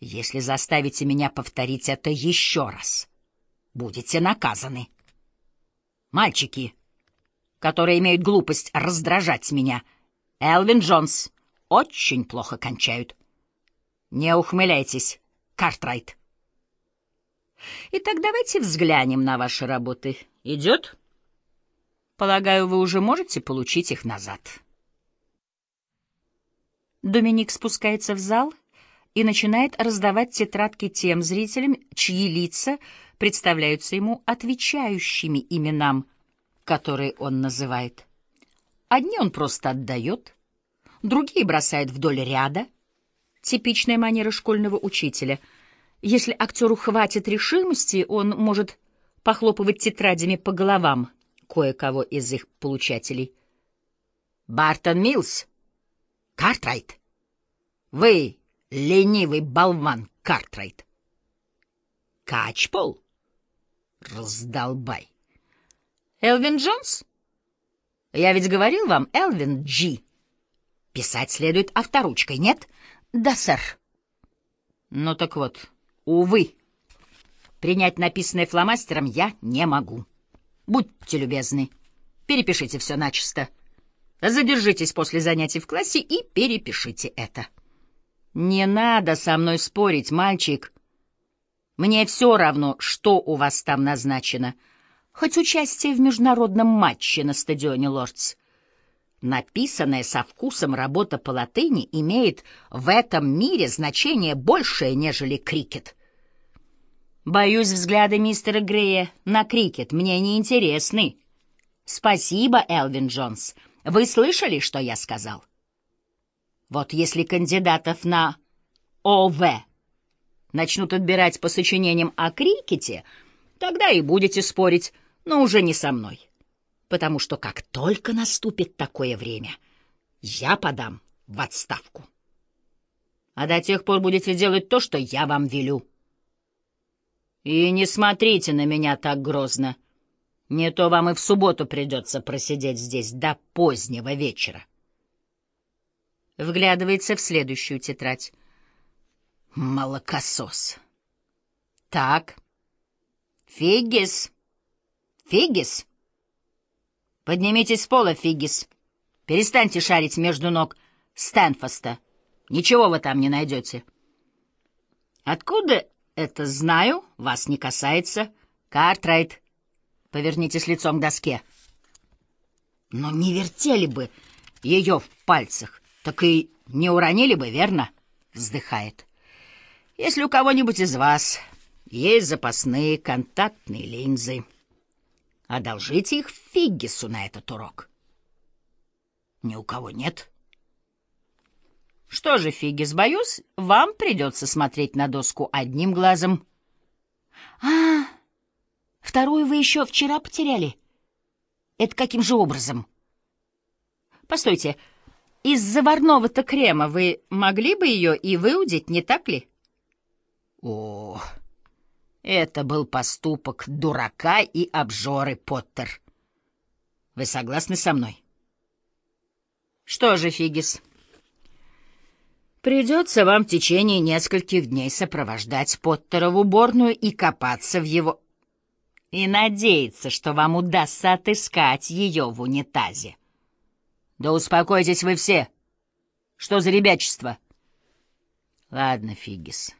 Если заставите меня повторить это еще раз, будете наказаны. Мальчики, которые имеют глупость раздражать меня, Элвин Джонс, очень плохо кончают. Не ухмыляйтесь, Картрайт. Итак, давайте взглянем на ваши работы. Идет? Полагаю, вы уже можете получить их назад. Доминик спускается в зал и начинает раздавать тетрадки тем зрителям, чьи лица представляются ему отвечающими именам, которые он называет. Одни он просто отдает, другие бросает вдоль ряда. Типичная манера школьного учителя. Если актеру хватит решимости, он может похлопывать тетрадями по головам кое-кого из их получателей. «Бартон Милс! Картрайт! Вы ленивый болван, Картрайт! Качпол! Раздолбай! Элвин Джонс? Я ведь говорил вам, Элвин Джи. Писать следует авторучкой, нет? Да, сэр. Ну так вот, увы, принять написанное фломастером я не могу. Будьте любезны, перепишите все начисто. Задержитесь после занятий в классе и перепишите это. Не надо со мной спорить, мальчик. Мне все равно, что у вас там назначено. Хоть участие в международном матче на стадионе Лордс. Написанная со вкусом работа по латыни имеет в этом мире значение большее, нежели крикет. Боюсь, взгляды мистера Грея на крикет мне не интересны. Спасибо, Элвин Джонс. Вы слышали, что я сказал? Вот если кандидатов на ОВ начнут отбирать по сочинениям о крикете, тогда и будете спорить, но уже не со мной. Потому что как только наступит такое время, я подам в отставку. А до тех пор будете делать то, что я вам велю. И не смотрите на меня так грозно. Не то вам и в субботу придется просидеть здесь до позднего вечера. Вглядывается в следующую тетрадь. Молокосос. Так. Фигис. Фигис. Поднимитесь с пола, Фигис. Перестаньте шарить между ног Стэнфоста. Ничего вы там не найдете. Откуда это знаю, вас не касается. Картрайт, повернитесь лицом к доске. Но не вертели бы ее в пальцах, так и не уронили бы, верно? Вздыхает. Если у кого-нибудь из вас есть запасные контактные линзы, одолжите их Фиггису на этот урок. Ни у кого нет. — что же, Фигис, боюсь, вам придется смотреть на доску одним глазом. — А, вторую вы еще вчера потеряли? Это каким же образом? — Постойте, из заварного-то крема вы могли бы ее и выудить, не так ли? — О, это был поступок дурака и обжоры, Поттер. Вы согласны со мной? — Что же, Фигис... Придется вам в течение нескольких дней сопровождать Поттера в уборную и копаться в его... И надеяться, что вам удастся отыскать ее в унитазе. Да успокойтесь вы все. Что за ребячество? Ладно, Фигис,